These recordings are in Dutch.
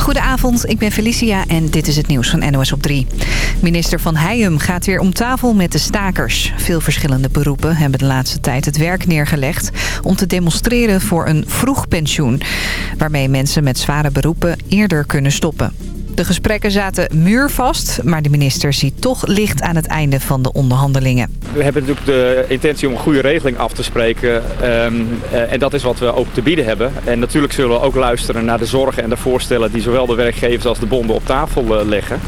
Goedenavond, ik ben Felicia en dit is het nieuws van NOS op 3. Minister Van Heijem gaat weer om tafel met de stakers. Veel verschillende beroepen hebben de laatste tijd het werk neergelegd... om te demonstreren voor een vroeg pensioen... waarmee mensen met zware beroepen eerder kunnen stoppen. De gesprekken zaten muurvast, maar de minister ziet toch licht aan het einde van de onderhandelingen. We hebben natuurlijk de intentie om een goede regeling af te spreken. Ehm, eh, en dat is wat we ook te bieden hebben. En natuurlijk zullen we ook luisteren naar de zorgen en de voorstellen die zowel de werkgevers als de bonden op tafel eh, leggen.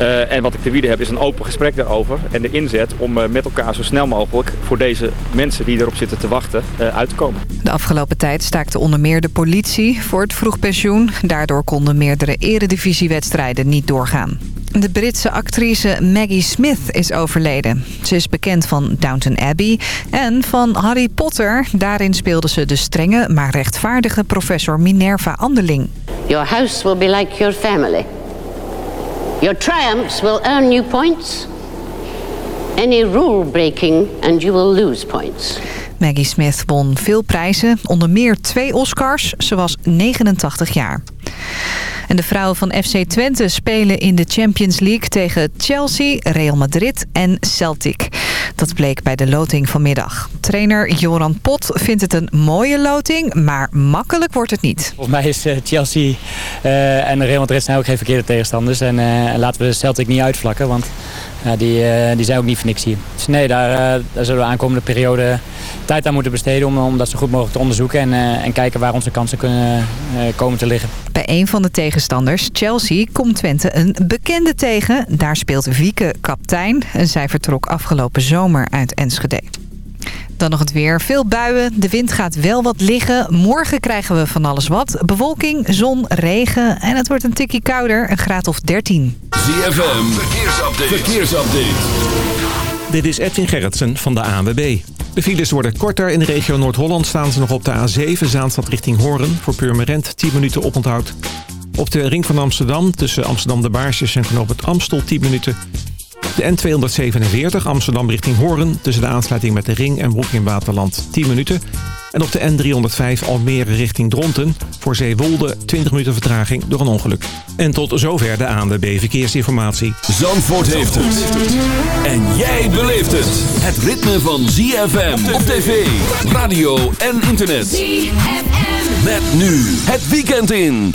Uh, en wat ik te bieden heb is een open gesprek daarover. En de inzet om uh, met elkaar zo snel mogelijk voor deze mensen die erop zitten te wachten uh, uit te komen. De afgelopen tijd staakte onder meer de politie voor het vroeg pensioen. Daardoor konden meerdere eredivisiewedstrijden niet doorgaan. De Britse actrice Maggie Smith is overleden. Ze is bekend van Downton Abbey en van Harry Potter. Daarin speelde ze de strenge, maar rechtvaardige professor Minerva Anderling. Your house will be like your family. Your triumphs will earn you points. Any rule breaking and you will lose points. Maggie Smith won veel prijzen, onder meer twee Oscars. Ze was 89 jaar. En de vrouwen van FC Twente spelen in de Champions League tegen Chelsea, Real Madrid en Celtic. Dat bleek bij de loting vanmiddag. Trainer Joran Pot vindt het een mooie loting, maar makkelijk wordt het niet. Volgens mij is uh, Chelsea uh, en Real Madrid zijn ook geen verkeerde tegenstanders. En uh, laten we Celtic niet uitvlakken, want die, die zijn ook niet voor niks hier. Dus nee, daar, daar zullen we aankomende periode tijd aan moeten besteden... om, om dat zo goed mogelijk te onderzoeken en, en kijken waar onze kansen kunnen komen te liggen. Bij een van de tegenstanders, Chelsea, komt Twente een bekende tegen. Daar speelt Wieke kaptein. Zij vertrok afgelopen zomer uit Enschede. Dan nog het weer. Veel buien. De wind gaat wel wat liggen. Morgen krijgen we van alles wat. Bewolking, zon, regen. En het wordt een tikkie kouder. Een graad of 13. ZFM. Verkeersupdate. Verkeersupdate. Dit is Edwin Gerritsen van de ANWB. De files worden korter. In de regio Noord-Holland staan ze nog op de A7 Zaanstad richting Hoorn. Voor Purmerend 10 minuten oponthoud. Op de ring van Amsterdam tussen Amsterdam de Baarsjes en Knoop het Amstel 10 minuten. De N247 Amsterdam richting Hoorn tussen de aansluiting met de ring en Broek in Waterland 10 minuten. En op de N305 Almere richting Dronten voor Zeewolde 20 minuten vertraging door een ongeluk. En tot zover de ANWB Verkeersinformatie. Zandvoort heeft het. En jij beleeft het. Het ritme van ZFM op tv, radio en internet. ZFM. Met nu het weekend in.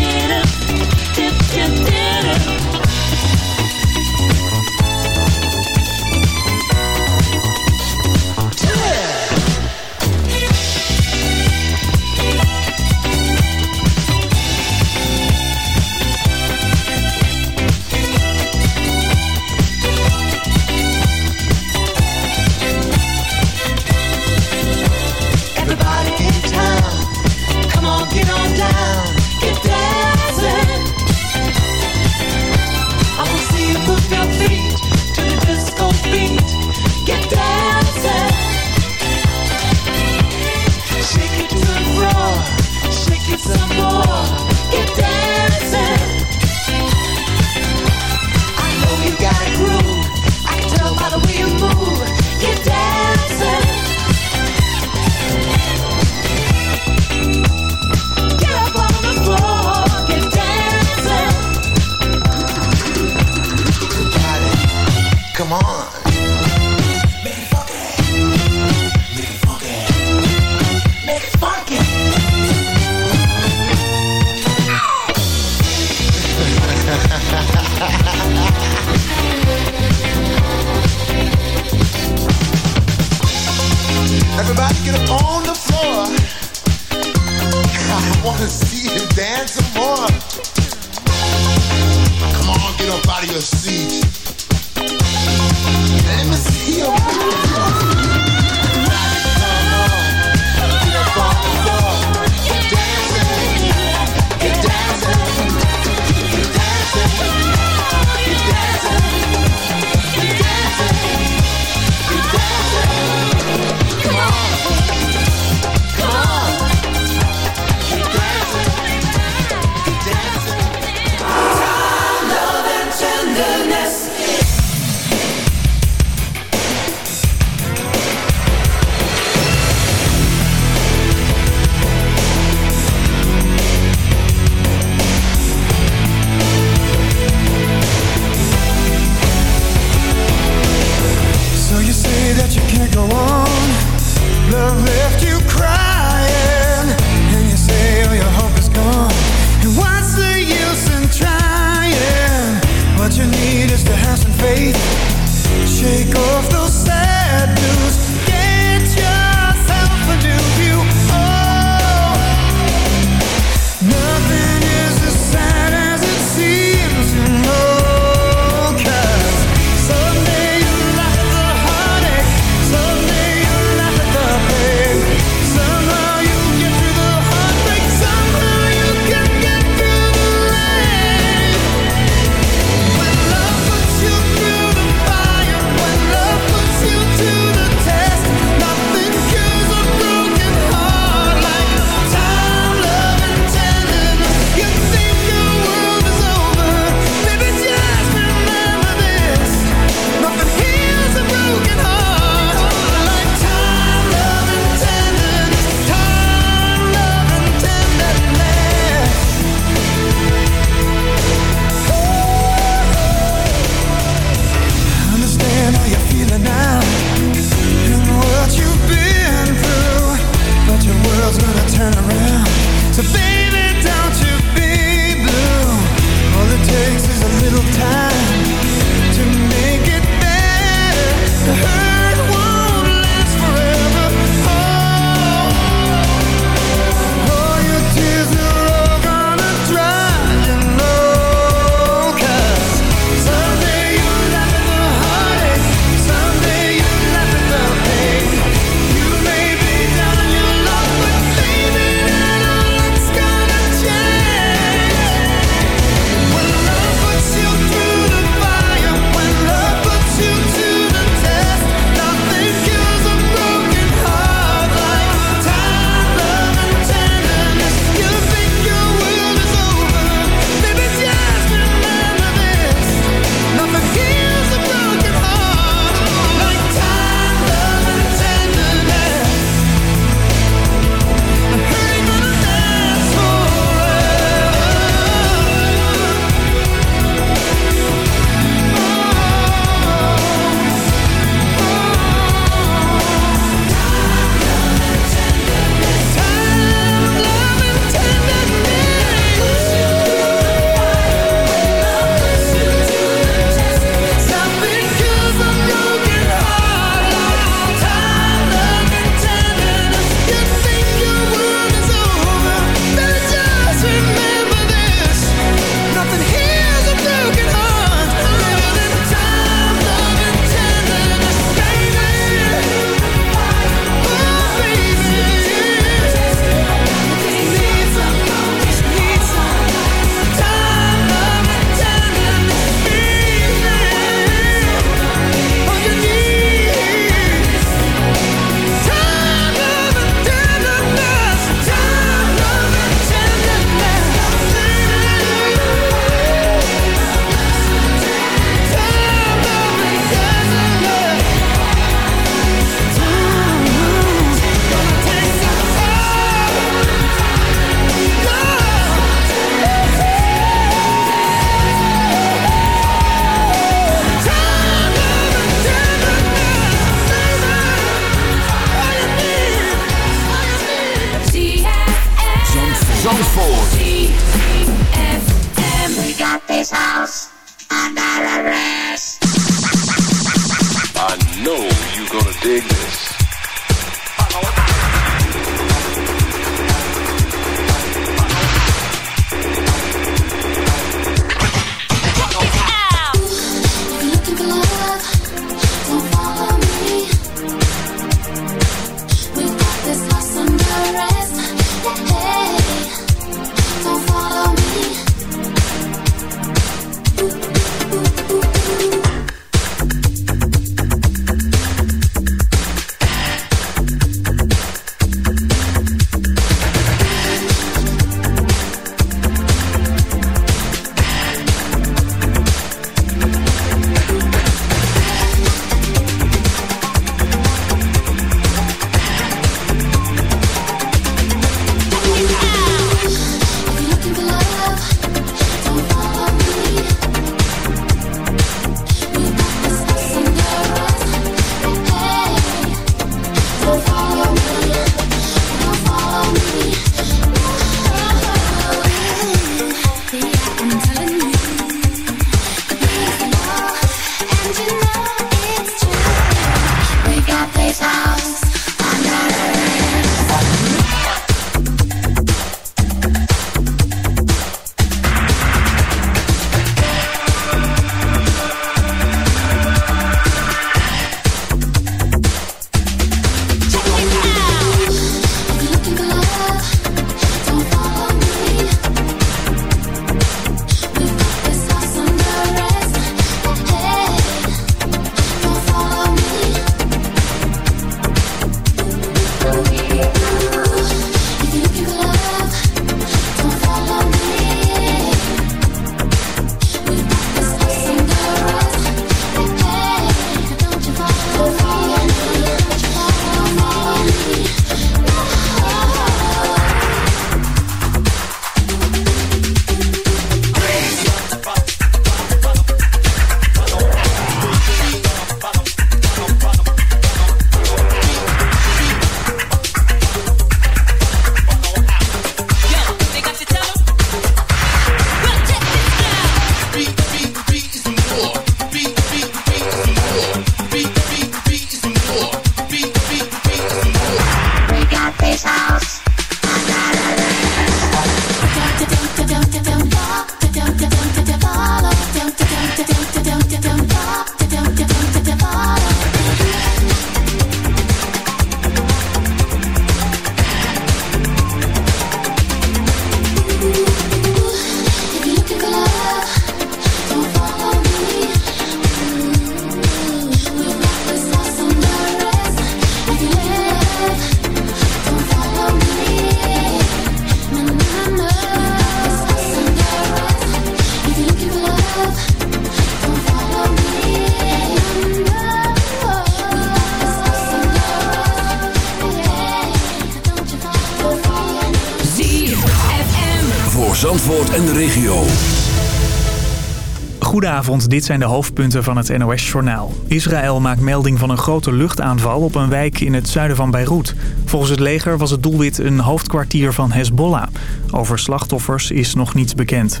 Goedenavond, dit zijn de hoofdpunten van het NOS-journaal. Israël maakt melding van een grote luchtaanval op een wijk in het zuiden van Beirut. Volgens het leger was het doelwit een hoofdkwartier van Hezbollah. Over slachtoffers is nog niets bekend.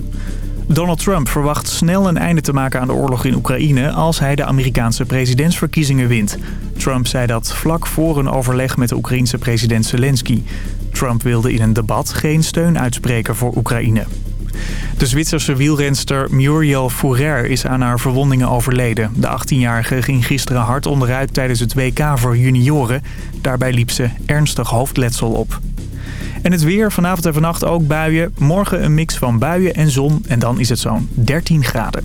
Donald Trump verwacht snel een einde te maken aan de oorlog in Oekraïne... als hij de Amerikaanse presidentsverkiezingen wint. Trump zei dat vlak voor een overleg met de Oekraïense president Zelensky. Trump wilde in een debat geen steun uitspreken voor Oekraïne. De Zwitserse wielrenster Muriel Fourer is aan haar verwondingen overleden. De 18-jarige ging gisteren hard onderuit tijdens het WK voor junioren. Daarbij liep ze ernstig hoofdletsel op. En het weer, vanavond en vannacht ook buien. Morgen een mix van buien en zon en dan is het zo'n 13 graden.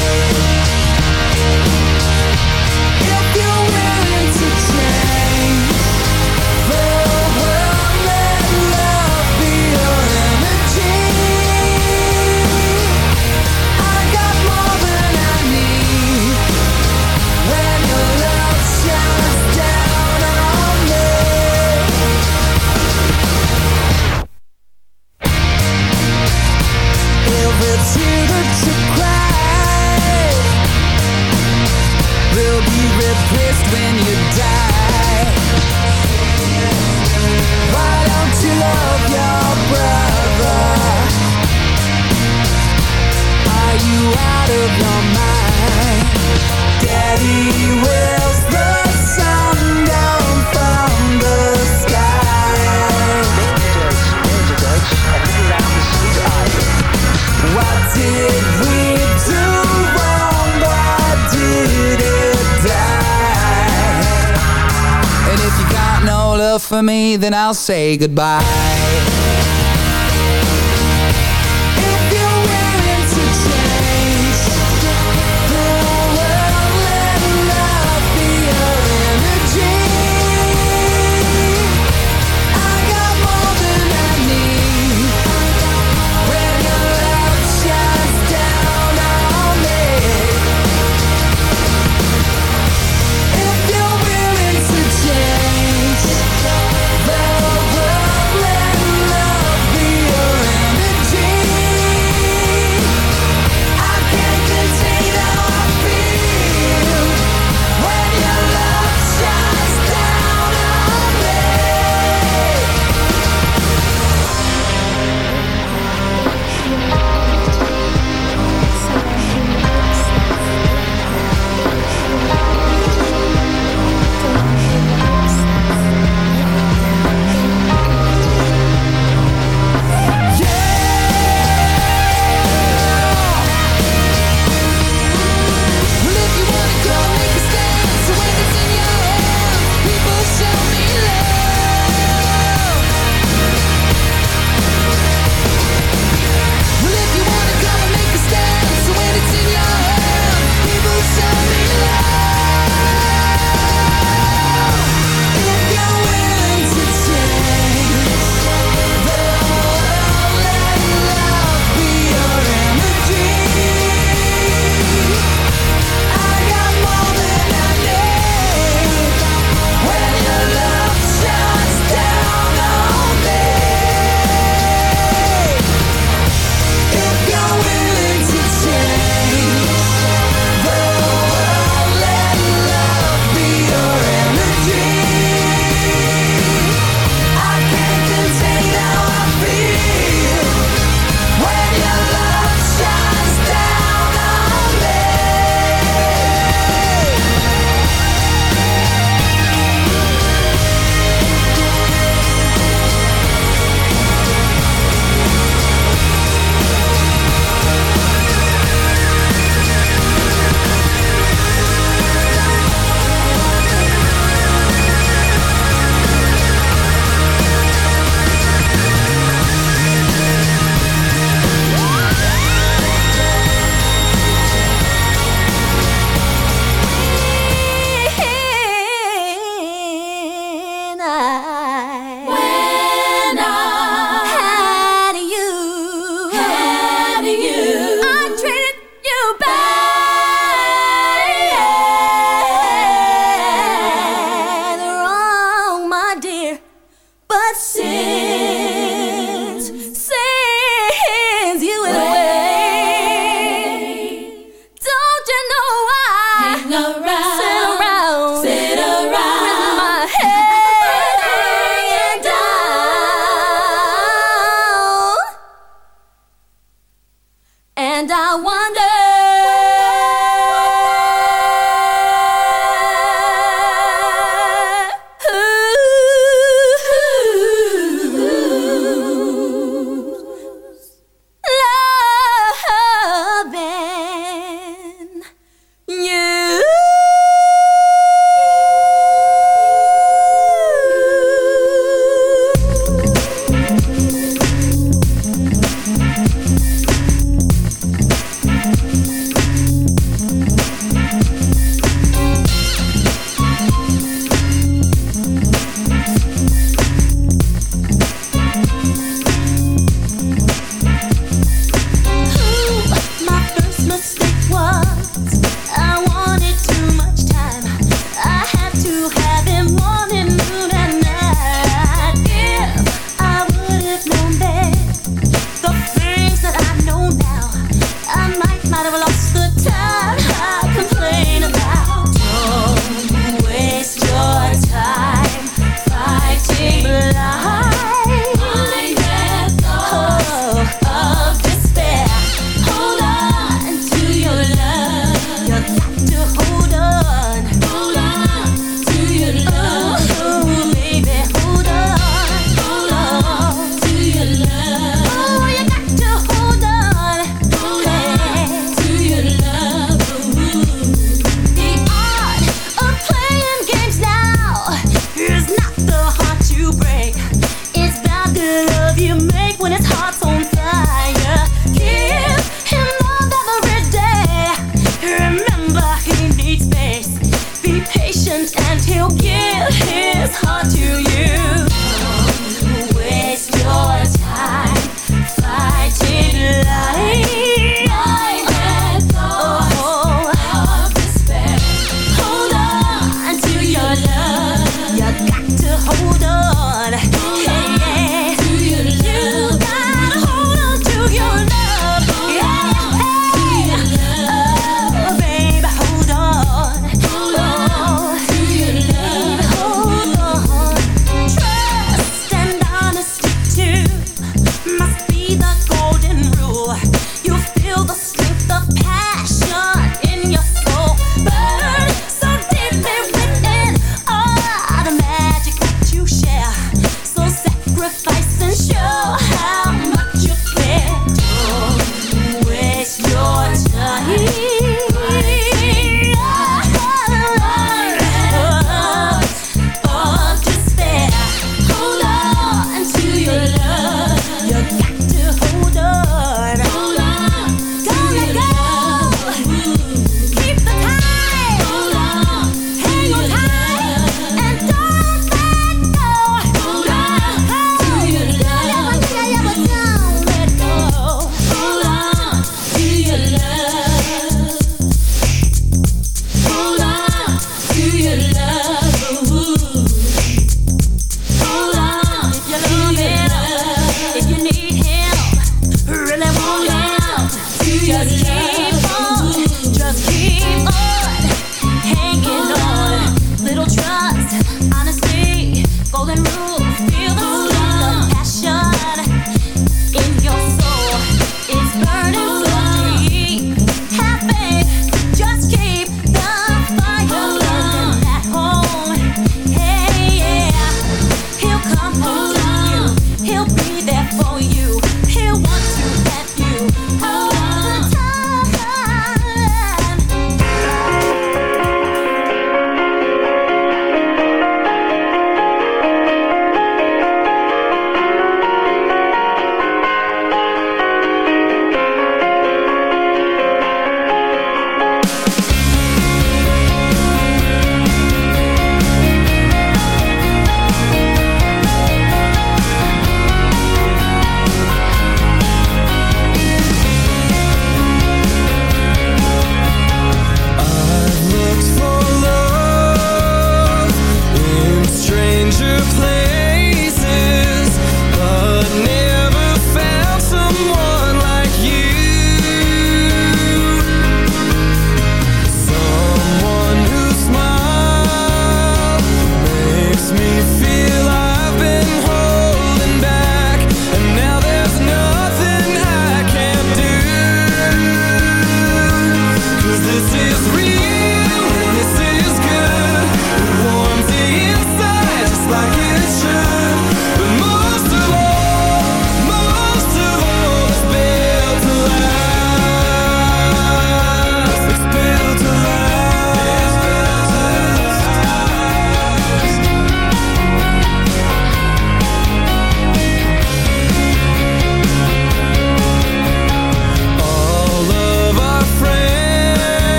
Say goodbye.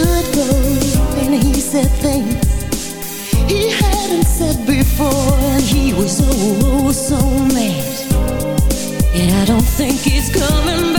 should go, and he said things he hadn't said before, and he was oh, oh so mad. And I don't think he's coming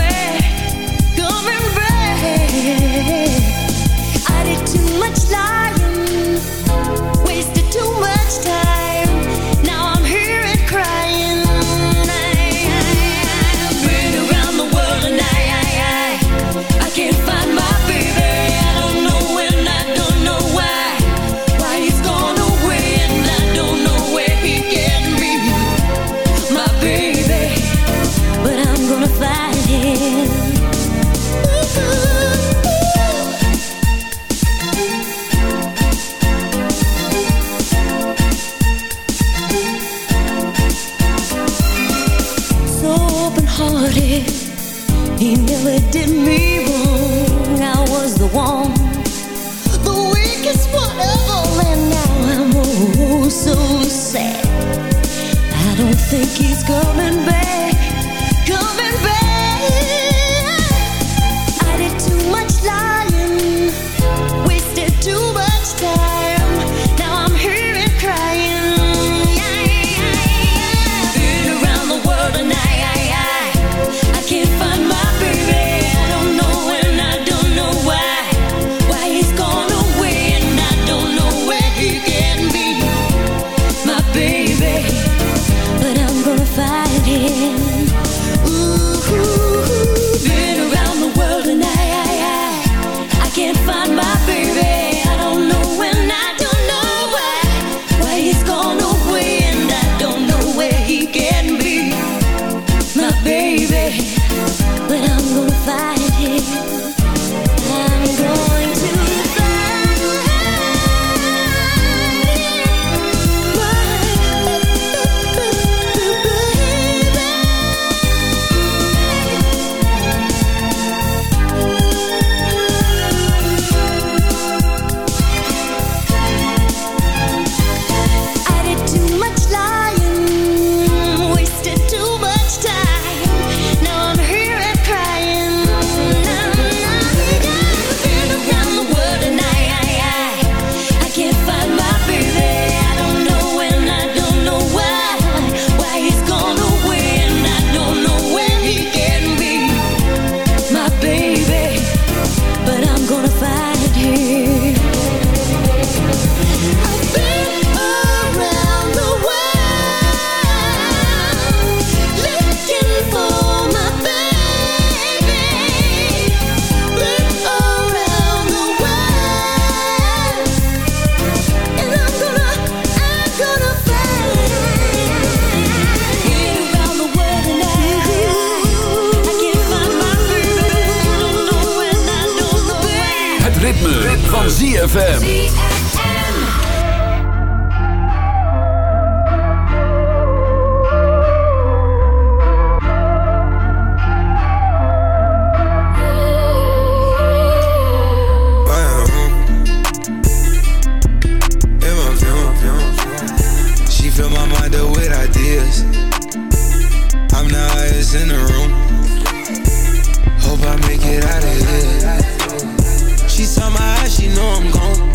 saw she know I'm gone.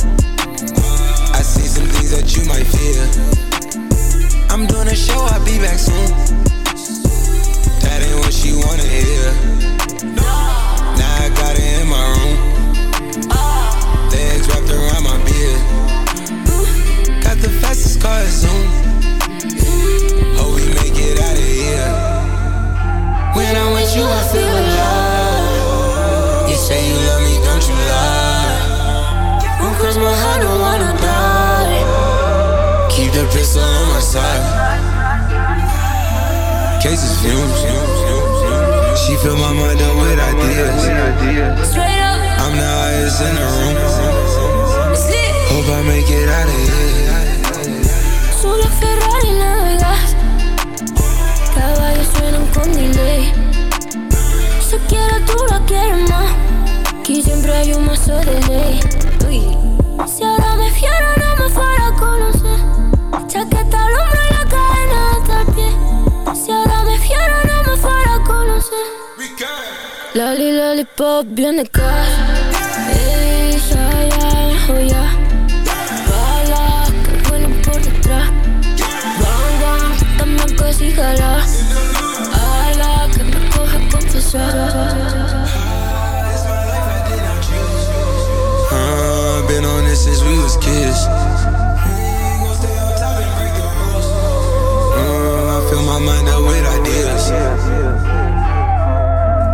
I see some things that you might fear. I'm doing a show, I'll be back soon. That ain't what she wanna hear. Now I got it in my room. Legs wrapped around my beard. Got the fastest car Zoom. Hope we make it out of here. When I'm with you, I feel alive. Cross my heart, don't wanna die. Keep the pistol on my side. Cases fumes. She fill my mind up with ideas. I'm the highest in the room. Hope I make it out of here. Solo Ferrari navegas Caballos suenan con delay Se quiere tú la quieres más Aquí siempre hay un mazo de ley Uy. Lollipop, bien de casa Ey, ya, ya, oh ya Bala, que bueno por detrás Bang, bang, dame que si jala Ala, que me coge confesar Uh, been on this since we was kids. Uh, I fill my mind up with.